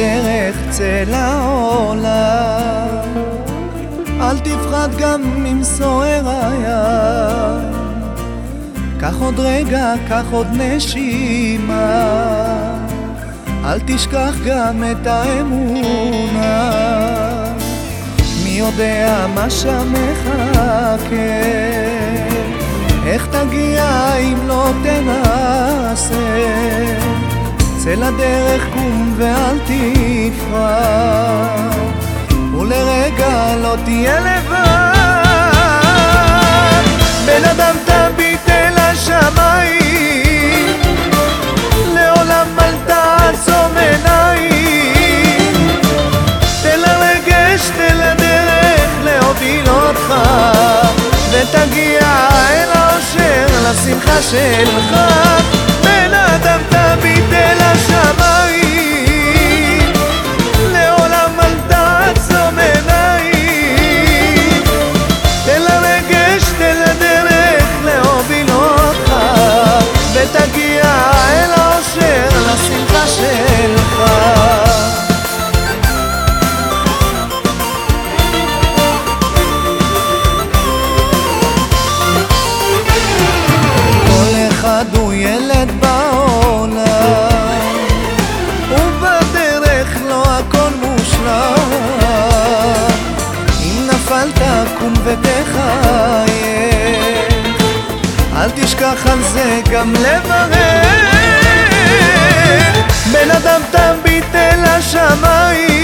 הדרך צא לעולם אל תפחד גם אם סוער הים. קח עוד רגע, קח עוד נשימה. אל תשכח גם את האמונה. מי יודע מה שם מחכה? איך תגיע אם לא תנסה צא לדרך קום ואל תפרע ולרגע לא תהיה לבד. בן אדם תביט אל השמיים. לעולם אל תעצום עיניים. תן לרגש, תן לדרך להוביל אותך. ותגיע אל האושר, לשמחה שלך אל תשכח על זה גם לברך. בן אדם תביט אל השמיים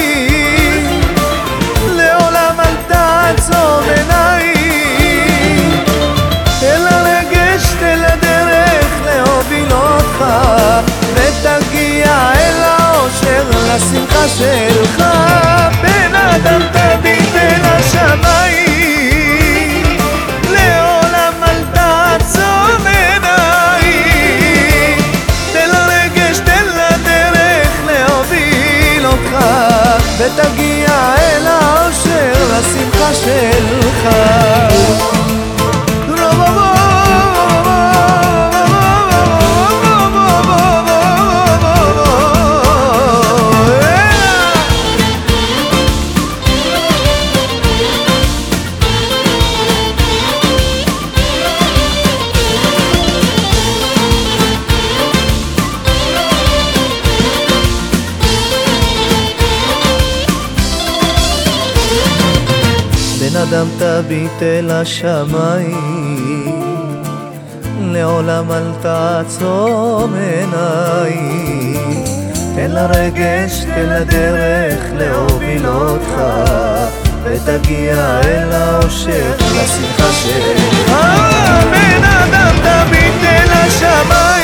לשמחה אדם תביט אל השמיים לעולם אל תעצום עיניים תן לרגש, תן לדרך להוביל אותך ותגיע אל האושר, לשמחה שלך. בן אדם תביט אל השמיים